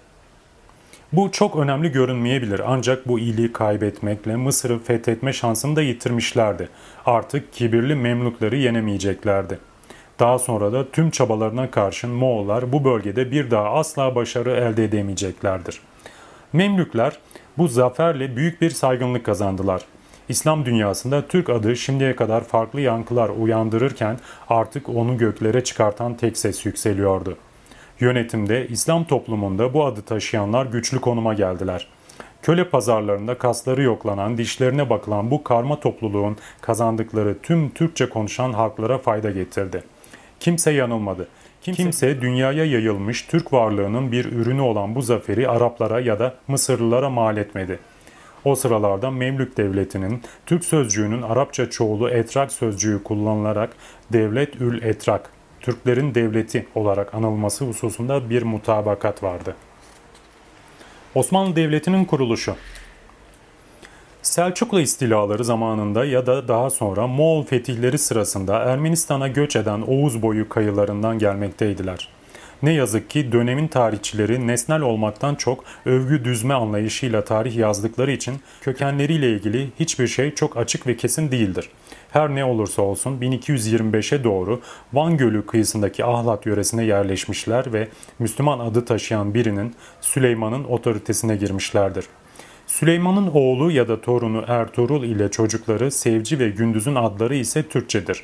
Bu çok önemli görünmeyebilir ancak bu ili kaybetmekle Mısır'ı fethetme şansını da yitirmişlerdi. Artık kibirli Memlukları yenemeyeceklerdi. Daha sonra da tüm çabalarına karşın Moğollar bu bölgede bir daha asla başarı elde edemeyeceklerdir. Memlükler bu zaferle büyük bir saygınlık kazandılar. İslam dünyasında Türk adı şimdiye kadar farklı yankılar uyandırırken artık onu göklere çıkartan tek ses yükseliyordu. Yönetimde İslam toplumunda bu adı taşıyanlar güçlü konuma geldiler. Köle pazarlarında kasları yoklanan, dişlerine bakılan bu karma topluluğun kazandıkları tüm Türkçe konuşan halklara fayda getirdi. Kimse yanılmadı. Kimse, Kimse dünyaya yayılmış Türk varlığının bir ürünü olan bu zaferi Araplara ya da Mısırlılara mal etmedi. O sıralarda Memlük Devleti'nin Türk sözcüğünün Arapça çoğulu etrak sözcüğü kullanılarak devlet ül etrak Türklerin devleti olarak anılması hususunda bir mutabakat vardı. Osmanlı Devleti'nin kuruluşu Selçuklu istilaları zamanında ya da daha sonra Moğol fetihleri sırasında Ermenistan'a göç eden Oğuz boyu kayılarından gelmekteydiler. Ne yazık ki dönemin tarihçileri nesnel olmaktan çok övgü düzme anlayışıyla tarih yazdıkları için kökenleriyle ilgili hiçbir şey çok açık ve kesin değildir. Her ne olursa olsun 1225'e doğru Van Gölü kıyısındaki Ahlat yöresine yerleşmişler ve Müslüman adı taşıyan birinin Süleyman'ın otoritesine girmişlerdir. Süleyman'ın oğlu ya da torunu Ertuğrul ile çocukları Sevci ve Gündüz'ün adları ise Türkçedir.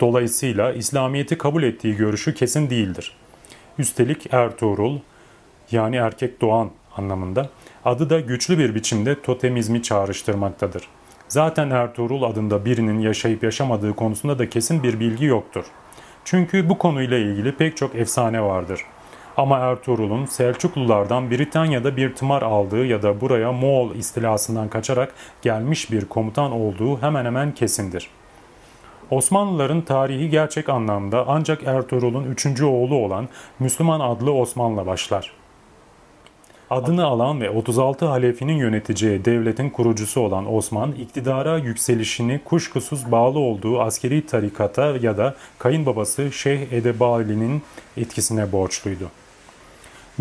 Dolayısıyla İslamiyet'i kabul ettiği görüşü kesin değildir. Üstelik Ertuğrul yani erkek doğan anlamında adı da güçlü bir biçimde totemizmi çağrıştırmaktadır. Zaten Ertuğrul adında birinin yaşayıp yaşamadığı konusunda da kesin bir bilgi yoktur. Çünkü bu konuyla ilgili pek çok efsane vardır. Ama Ertuğrul'un Selçuklulardan Britanya'da bir tımar aldığı ya da buraya Moğol istilasından kaçarak gelmiş bir komutan olduğu hemen hemen kesindir. Osmanlıların tarihi gerçek anlamda ancak Ertuğrul'un üçüncü oğlu olan Müslüman adlı Osman'la başlar. Adını alan ve 36 halefinin yöneteceği devletin kurucusu olan Osman, iktidara yükselişini kuşkusuz bağlı olduğu askeri tarikata ya da kayınbabası Şeyh Edebali'nin etkisine borçluydu.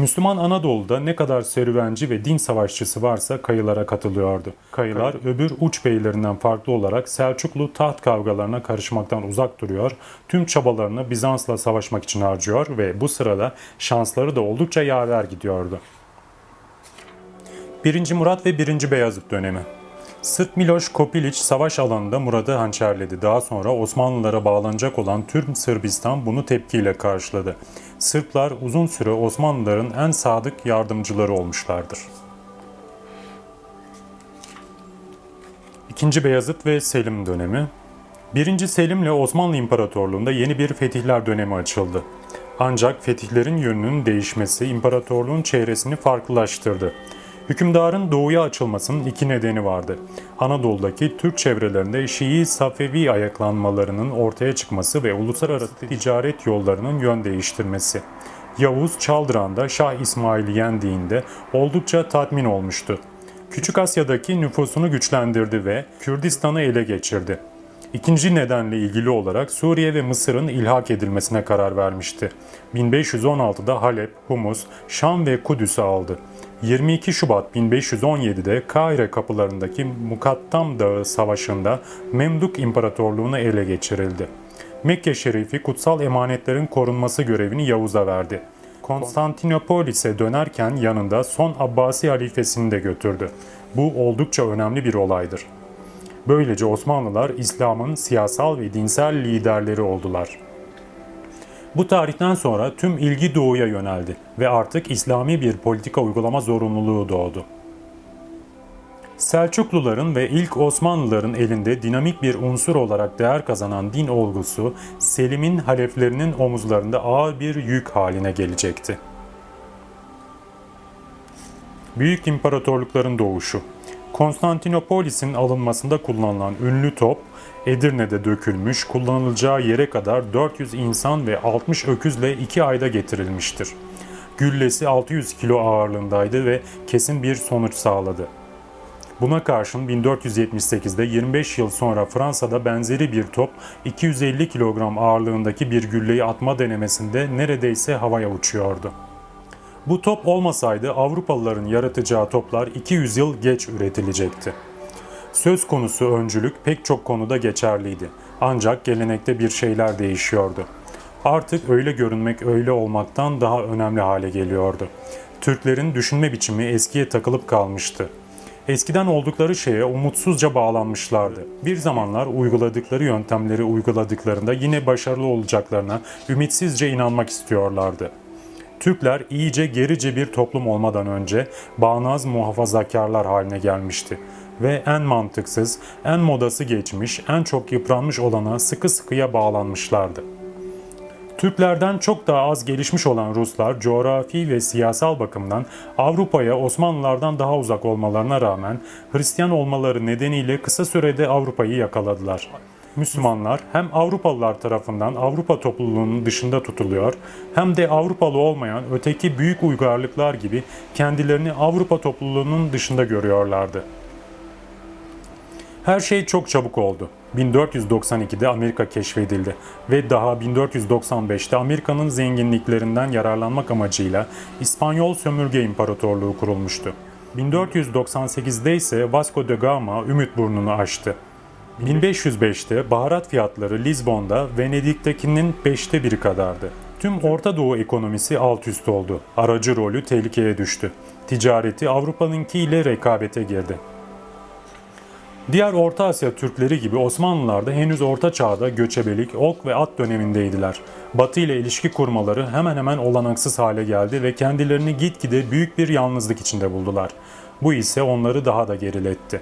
Müslüman Anadolu'da ne kadar serüvenci ve din savaşçısı varsa kayılara katılıyordu. Kayılar öbür uç beylerinden farklı olarak Selçuklu taht kavgalarına karışmaktan uzak duruyor, tüm çabalarını Bizans'la savaşmak için harcıyor ve bu sırada şansları da oldukça yaver gidiyordu. 1. Murat ve 1. Beyazıt dönemi Sırp Miloš Kopilić savaş alanında Murat'ı hançerledi. Daha sonra Osmanlılara bağlanacak olan Türk Sırbistan bunu tepkiyle karşıladı. Sırplar uzun süre Osmanlıların en sadık yardımcıları olmuşlardır. İkinci Beyazıt ve Selim dönemi Birinci Selim'le Osmanlı İmparatorluğu'nda yeni bir fetihler dönemi açıldı. Ancak fetihlerin yönünün değişmesi imparatorluğun çevresini farklılaştırdı. Hükümdarın doğuya açılmasının iki nedeni vardı. Anadolu'daki Türk çevrelerinde Şii Safevi ayaklanmalarının ortaya çıkması ve uluslararası ticaret yollarının yön değiştirmesi. Yavuz Çaldıran'da Şah İsmail'i yendiğinde oldukça tatmin olmuştu. Küçük Asya'daki nüfusunu güçlendirdi ve Kürdistan'ı ele geçirdi. İkinci nedenle ilgili olarak Suriye ve Mısır'ın ilhak edilmesine karar vermişti. 1516'da Halep, Humus, Şam ve Kudüs'ü aldı. 22 Şubat 1517'de Kahire kapılarındaki Mukattam Dağı Savaşı'nda Memduk İmparatorluğunu ele geçirildi. Mekke Şerifi kutsal emanetlerin korunması görevini Yavuz'a verdi. Konstantinopolis'e dönerken yanında son Abbasi halifesini de götürdü. Bu oldukça önemli bir olaydır. Böylece Osmanlılar İslam'ın siyasal ve dinsel liderleri oldular. Bu tarihten sonra tüm ilgi doğuya yöneldi ve artık İslami bir politika uygulama zorunluluğu doğdu. Selçukluların ve ilk Osmanlıların elinde dinamik bir unsur olarak değer kazanan din olgusu Selim'in haleflerinin omuzlarında ağır bir yük haline gelecekti. Büyük imparatorlukların doğuşu Konstantinopolis'in alınmasında kullanılan ünlü top, Edirne'de dökülmüş, kullanılacağı yere kadar 400 insan ve 60 öküzle 2 ayda getirilmiştir. Güllesi 600 kilo ağırlığındaydı ve kesin bir sonuç sağladı. Buna karşın 1478'de 25 yıl sonra Fransa'da benzeri bir top 250 kilogram ağırlığındaki bir gülleyi atma denemesinde neredeyse havaya uçuyordu. Bu top olmasaydı Avrupalıların yaratacağı toplar 200 yıl geç üretilecekti. Söz konusu öncülük pek çok konuda geçerliydi. Ancak gelenekte bir şeyler değişiyordu. Artık öyle görünmek öyle olmaktan daha önemli hale geliyordu. Türklerin düşünme biçimi eskiye takılıp kalmıştı. Eskiden oldukları şeye umutsuzca bağlanmışlardı. Bir zamanlar uyguladıkları yöntemleri uyguladıklarında yine başarılı olacaklarına ümitsizce inanmak istiyorlardı. Türkler iyice gerice bir toplum olmadan önce bağnaz muhafazakarlar haline gelmişti ve en mantıksız, en modası geçmiş, en çok yıpranmış olana sıkı sıkıya bağlanmışlardı. Türklerden çok daha az gelişmiş olan Ruslar coğrafi ve siyasal bakımdan Avrupa'ya Osmanlılardan daha uzak olmalarına rağmen Hristiyan olmaları nedeniyle kısa sürede Avrupa'yı yakaladılar. Müslümanlar hem Avrupalılar tarafından Avrupa topluluğunun dışında tutuluyor hem de Avrupalı olmayan öteki büyük uygarlıklar gibi kendilerini Avrupa topluluğunun dışında görüyorlardı. Her şey çok çabuk oldu. 1492'de Amerika keşfedildi ve daha 1495'te Amerika'nın zenginliklerinden yararlanmak amacıyla İspanyol Sömürge İmparatorluğu kurulmuştu. 1498'de ise Vasco da Gama Ümit Burnu'nu aştı. 1505'te baharat fiyatları Lizbon'da Venedik'tekinin 5'te biri kadardı. Tüm Orta Doğu ekonomisi alt üst oldu. Aracı rolü tehlikeye düştü. Ticareti Avrupa'nınki ile rekabete girdi. Diğer Orta Asya Türkleri gibi Osmanlılar da henüz Orta Çağ'da göçebelik, ok ve at dönemindeydiler. Batı ile ilişki kurmaları hemen hemen olanaksız hale geldi ve kendilerini gitgide büyük bir yalnızlık içinde buldular. Bu ise onları daha da geriletti.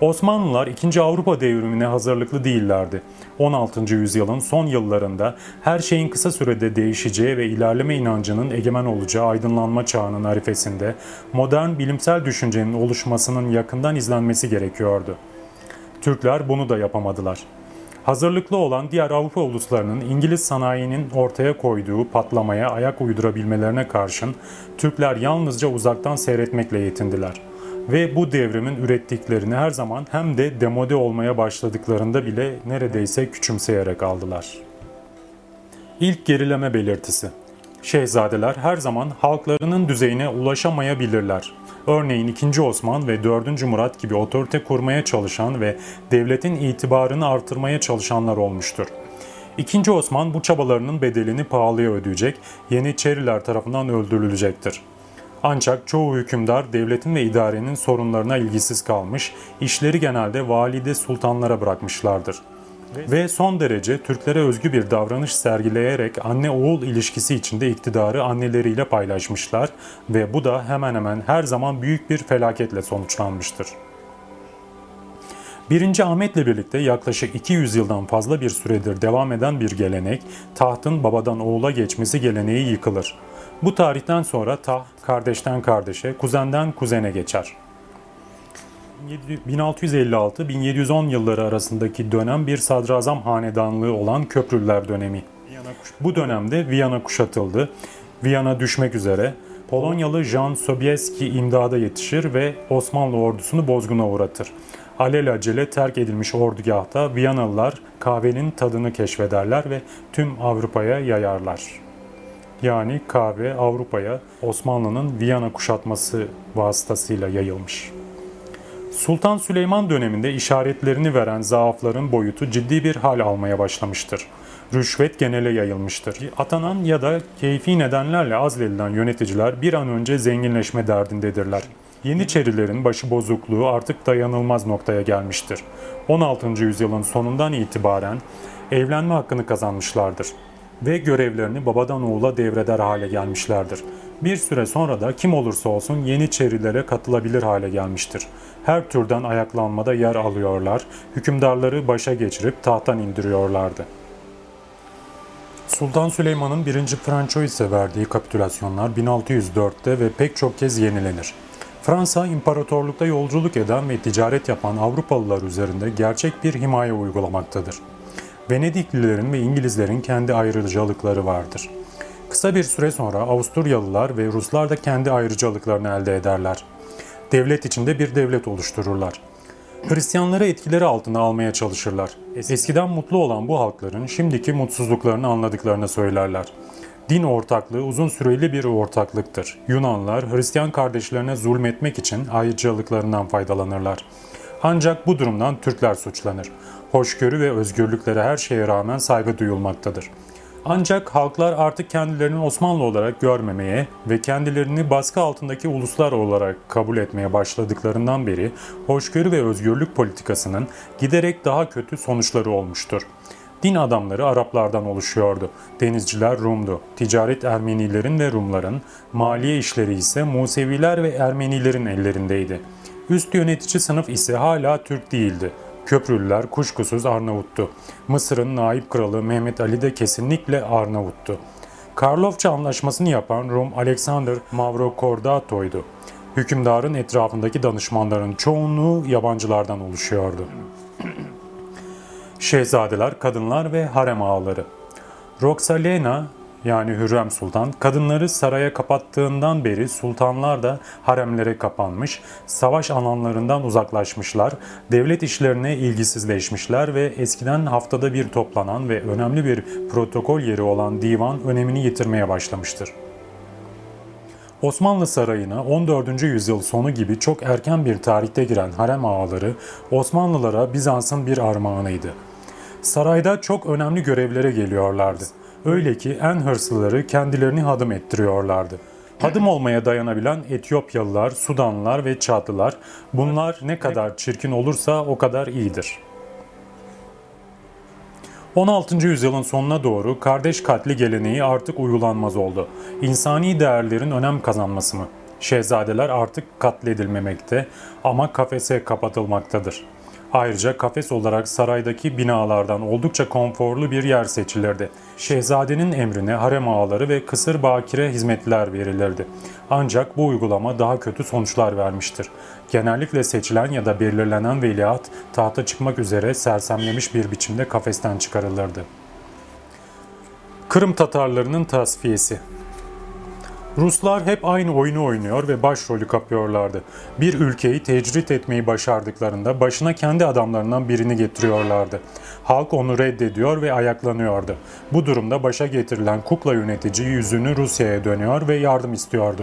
Osmanlılar 2. Avrupa devrimine hazırlıklı değillerdi. 16. yüzyılın son yıllarında her şeyin kısa sürede değişeceği ve ilerleme inancının egemen olacağı aydınlanma çağının arifesinde modern bilimsel düşüncenin oluşmasının yakından izlenmesi gerekiyordu. Türkler bunu da yapamadılar. Hazırlıklı olan diğer Avrupa uluslarının İngiliz sanayinin ortaya koyduğu patlamaya ayak uydurabilmelerine karşın Türkler yalnızca uzaktan seyretmekle yetindiler.'' ve bu devrimin ürettiklerini her zaman hem de demode olmaya başladıklarında bile neredeyse küçümseyerek aldılar. İlk gerileme belirtisi Şehzadeler her zaman halklarının düzeyine ulaşamayabilirler. Örneğin 2. Osman ve 4. Murat gibi otorite kurmaya çalışan ve devletin itibarını artırmaya çalışanlar olmuştur. 2. Osman bu çabalarının bedelini pahalıya ödeyecek, Yeniçeriler tarafından öldürülecektir. Ancak çoğu hükümdar devletin ve idarenin sorunlarına ilgisiz kalmış, işleri genelde valide sultanlara bırakmışlardır. Ve son derece Türklere özgü bir davranış sergileyerek anne-oğul ilişkisi içinde iktidarı anneleriyle paylaşmışlar ve bu da hemen hemen her zaman büyük bir felaketle sonuçlanmıştır. 1. Ahmet'le birlikte yaklaşık 200 yıldan fazla bir süredir devam eden bir gelenek, tahtın babadan oğula geçmesi geleneği yıkılır. Bu tarihten sonra taht kardeşten kardeşe, kuzenden kuzene geçer. 1656-1710 yılları arasındaki dönem bir sadrazam hanedanlığı olan Köprülüler dönemi. Bu dönemde Viyana kuşatıldı. Viyana düşmek üzere. Polonyalı Jan Sobieski imdada yetişir ve Osmanlı ordusunu bozguna uğratır. Alelacele terk edilmiş ordugahta Viyanalılar kahvenin tadını keşfederler ve tüm Avrupa'ya yayarlar. Yani kahve Avrupa'ya Osmanlı'nın Viyana kuşatması vasıtasıyla yayılmış. Sultan Süleyman döneminde işaretlerini veren zaafların boyutu ciddi bir hal almaya başlamıştır. Rüşvet genele yayılmıştır. Atanan ya da keyfi nedenlerle azledilen yöneticiler bir an önce zenginleşme derdindedirler. Yeniçerilerin başıbozukluğu artık dayanılmaz noktaya gelmiştir. 16. yüzyılın sonundan itibaren evlenme hakkını kazanmışlardır ve görevlerini babadan oğula devreder hale gelmişlerdir. Bir süre sonra da kim olursa olsun Yeniçerilere katılabilir hale gelmiştir. Her türden ayaklanmada yer alıyorlar, hükümdarları başa geçirip tahttan indiriyorlardı. Sultan Süleyman'ın 1. Francois'e verdiği kapitülasyonlar 1604'te ve pek çok kez yenilenir. Fransa, imparatorlukta yolculuk eden ve ticaret yapan Avrupalılar üzerinde gerçek bir himaye uygulamaktadır. Venediklilerin ve İngilizlerin kendi ayrıcalıkları vardır. Kısa bir süre sonra Avusturyalılar ve Ruslar da kendi ayrıcalıklarını elde ederler. Devlet içinde bir devlet oluştururlar. Hristiyanları etkileri altına almaya çalışırlar. Eskiden mutlu olan bu halkların şimdiki mutsuzluklarını anladıklarını söylerler. Din ortaklığı uzun süreli bir ortaklıktır. Yunanlar Hristiyan kardeşlerine zulmetmek için ayrıcalıklarından faydalanırlar. Ancak bu durumdan Türkler suçlanır. Hoşgörü ve özgürlüklere her şeye rağmen saygı duyulmaktadır. Ancak halklar artık kendilerini Osmanlı olarak görmemeye ve kendilerini baskı altındaki uluslar olarak kabul etmeye başladıklarından beri hoşgörü ve özgürlük politikasının giderek daha kötü sonuçları olmuştur. Din adamları Araplardan oluşuyordu. Denizciler Rum'du. Ticaret Ermenilerin ve Rumların, maliye işleri ise Museviler ve Ermenilerin ellerindeydi. Üst yönetici sınıf ise hala Türk değildi. Köprülüler kuşkusuz Arnavuttu. Mısır'ın naip kralı Mehmet Ali de kesinlikle Arnavuttu. Karlofça anlaşmasını yapan Rum Alexander Mavrokordato'ydu. Hükümdarın etrafındaki danışmanların çoğunluğu yabancılardan oluşuyordu. Şehzadeler, kadınlar ve harem ağaları. Roxalena yani Hürrem Sultan kadınları saraya kapattığından beri sultanlar da haremlere kapanmış, savaş alanlarından uzaklaşmışlar, devlet işlerine ilgisizleşmişler ve eskiden haftada bir toplanan ve önemli bir protokol yeri olan divan önemini yitirmeye başlamıştır. Osmanlı Sarayı'na 14. yüzyıl sonu gibi çok erken bir tarihte giren harem ağaları Osmanlılara Bizans'ın bir armağanıydı. Sarayda çok önemli görevlere geliyorlardı. Öyle ki en hırslıları kendilerini hadım ettiriyorlardı. Hadım olmaya dayanabilen Etiyopyalılar, Sudanlılar ve Çadlılar bunlar ne kadar çirkin olursa o kadar iyidir. 16. yüzyılın sonuna doğru kardeş katli geleneği artık uygulanmaz oldu. İnsani değerlerin önem kazanması mı? Şehzadeler artık katledilmemekte ama kafese kapatılmaktadır. Ayrıca kafes olarak saraydaki binalardan oldukça konforlu bir yer seçilirdi. Şehzadenin emrine harem ağaları ve kısır bakire hizmetler verilirdi. Ancak bu uygulama daha kötü sonuçlar vermiştir. Genellikle seçilen ya da belirlenen veliaht tahta çıkmak üzere sersemlemiş bir biçimde kafesten çıkarılırdı. Kırım Tatarlarının tasfiyesi Ruslar hep aynı oyunu oynuyor ve başrolü kapıyorlardı. Bir ülkeyi tecrit etmeyi başardıklarında başına kendi adamlarından birini getiriyorlardı. Halk onu reddediyor ve ayaklanıyordu. Bu durumda başa getirilen kukla yönetici yüzünü Rusya'ya dönüyor ve yardım istiyordu.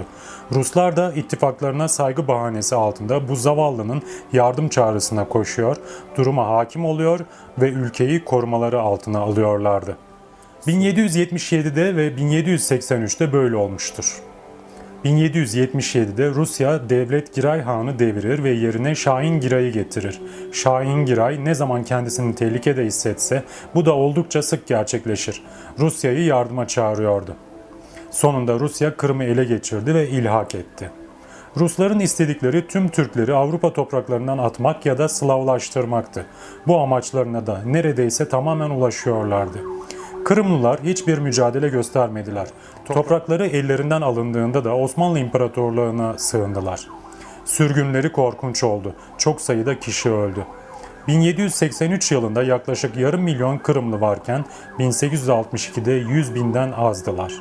Ruslar da ittifaklarına saygı bahanesi altında bu zavallının yardım çağrısına koşuyor, duruma hakim oluyor ve ülkeyi korumaları altına alıyorlardı. 1777'de ve 1783'te böyle olmuştur. 1777'de Rusya Devlet Giray Han'ı devirir ve yerine Şahin Giray'ı getirir. Şahin Giray ne zaman kendisini tehlikede hissetse bu da oldukça sık gerçekleşir. Rusya'yı yardıma çağırıyordu. Sonunda Rusya Kırım'ı ele geçirdi ve ilhak etti. Rusların istedikleri tüm Türkleri Avrupa topraklarından atmak ya da Slavlaştırmaktı. Bu amaçlarına da neredeyse tamamen ulaşıyorlardı. Kırımlılar hiçbir mücadele göstermediler. Toprakları ellerinden alındığında da Osmanlı İmparatorluğu'na sığındılar. Sürgünleri korkunç oldu. Çok sayıda kişi öldü. 1783 yılında yaklaşık yarım milyon Kırımlı varken 1862'de 100 binden azdılar.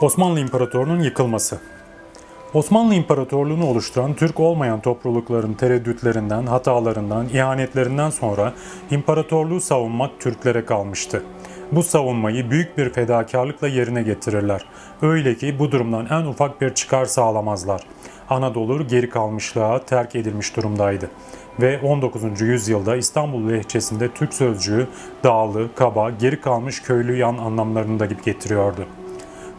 Osmanlı İmparatorluğu'nun yıkılması Osmanlı İmparatorluğu'nu oluşturan Türk olmayan toplulukların tereddütlerinden, hatalarından, ihanetlerinden sonra imparatorluğu savunmak Türklere kalmıştı. Bu savunmayı büyük bir fedakarlıkla yerine getirirler. Öyle ki bu durumdan en ufak bir çıkar sağlamazlar. Anadolu geri kalmışlığa terk edilmiş durumdaydı ve 19. yüzyılda İstanbul lehçesinde Türk sözcüğü dağlı, kaba, geri kalmış köylü yan anlamlarını da getiriyordu.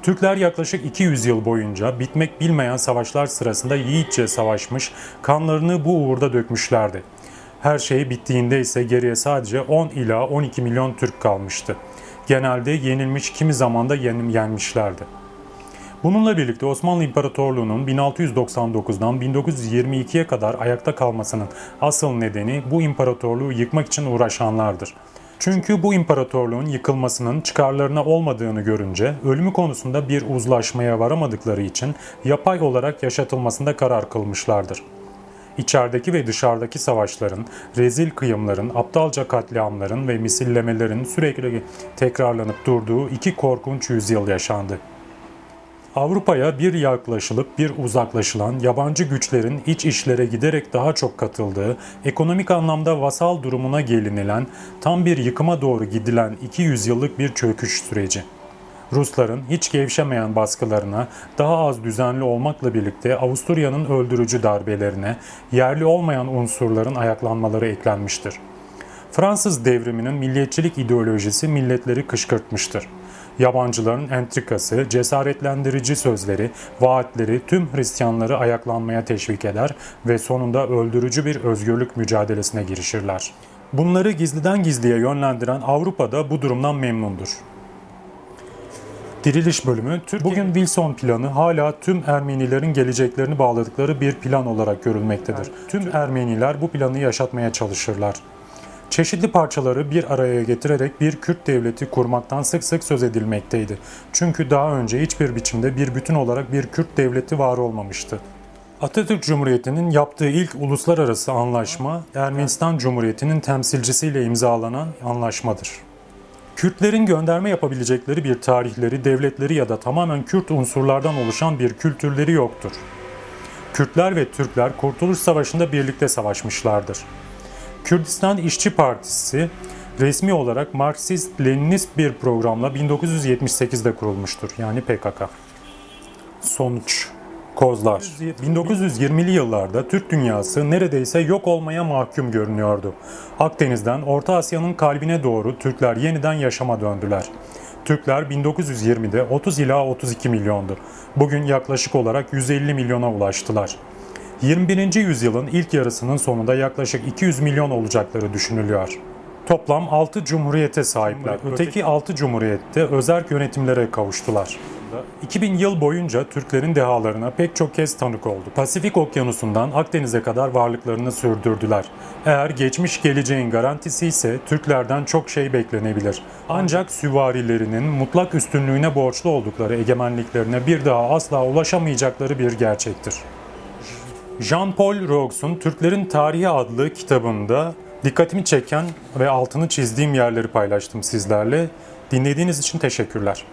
Türkler yaklaşık 200 yıl boyunca bitmek bilmeyen savaşlar sırasında yiğitçe savaşmış, kanlarını bu uğurda dökmüşlerdi. Her şey bittiğinde ise geriye sadece 10 ila 12 milyon Türk kalmıştı. Genelde yenilmiş kimi zaman da yenmişlerdi. Bununla birlikte Osmanlı İmparatorluğu'nun 1699'dan 1922'ye kadar ayakta kalmasının asıl nedeni bu imparatorluğu yıkmak için uğraşanlardır. Çünkü bu imparatorluğun yıkılmasının çıkarlarına olmadığını görünce ölümü konusunda bir uzlaşmaya varamadıkları için yapay olarak yaşatılmasında karar kılmışlardır. İçerideki ve dışarıdaki savaşların, rezil kıyımların, aptalca katliamların ve misillemelerin sürekli tekrarlanıp durduğu iki korkunç yüzyıl yaşandı. Avrupa'ya bir yaklaşılıp bir uzaklaşılan yabancı güçlerin iç işlere giderek daha çok katıldığı, ekonomik anlamda vasal durumuna gelinilen, tam bir yıkıma doğru gidilen 200 yıllık bir çöküş süreci. Rusların hiç gevşemeyen baskılarına, daha az düzenli olmakla birlikte Avusturya'nın öldürücü darbelerine, yerli olmayan unsurların ayaklanmaları eklenmiştir. Fransız devriminin milliyetçilik ideolojisi milletleri kışkırtmıştır. Yabancıların entrikası, cesaretlendirici sözleri, vaatleri tüm Hristiyanları ayaklanmaya teşvik eder ve sonunda öldürücü bir özgürlük mücadelesine girişirler. Bunları gizliden gizliye yönlendiren Avrupa'da bu durumdan memnundur. Diriliş bölümü, Türkiye... bugün Wilson planı hala tüm Ermenilerin geleceklerini bağladıkları bir plan olarak görülmektedir. Tüm Ermeniler bu planı yaşatmaya çalışırlar. Çeşitli parçaları bir araya getirerek bir Kürt devleti kurmaktan sık sık söz edilmekteydi. Çünkü daha önce hiçbir biçimde bir bütün olarak bir Kürt devleti var olmamıştı. Atatürk Cumhuriyeti'nin yaptığı ilk uluslararası anlaşma Ermenistan Cumhuriyeti'nin temsilcisiyle imzalanan anlaşmadır. Kürtlerin gönderme yapabilecekleri bir tarihleri, devletleri ya da tamamen Kürt unsurlardan oluşan bir kültürleri yoktur. Kürtler ve Türkler Kurtuluş Savaşı'nda birlikte savaşmışlardır. Kürdistan İşçi Partisi resmi olarak Marksist-Leninist bir programla 1978'de kurulmuştur. Yani PKK. Sonuç Kozlar 1920'li yıllarda Türk dünyası neredeyse yok olmaya mahkum görünüyordu. Akdeniz'den Orta Asya'nın kalbine doğru Türkler yeniden yaşama döndüler. Türkler 1920'de 30 ila 32 milyondu. Bugün yaklaşık olarak 150 milyona ulaştılar. 21. yüzyılın ilk yarısının sonunda yaklaşık 200 milyon olacakları düşünülüyor. Toplam 6 cumhuriyete sahipler. Öteki 6 cumhuriyette özerk yönetimlere kavuştular. 2000 yıl boyunca Türklerin dehalarına pek çok kez tanık oldu. Pasifik Okyanusu'ndan Akdeniz'e kadar varlıklarını sürdürdüler. Eğer geçmiş geleceğin garantisi ise Türklerden çok şey beklenebilir. Ancak süvarilerinin mutlak üstünlüğüne borçlu oldukları egemenliklerine bir daha asla ulaşamayacakları bir gerçektir. Jean-Paul Rox'un Türklerin Tarihi adlı kitabında dikkatimi çeken ve altını çizdiğim yerleri paylaştım sizlerle. Dinlediğiniz için teşekkürler.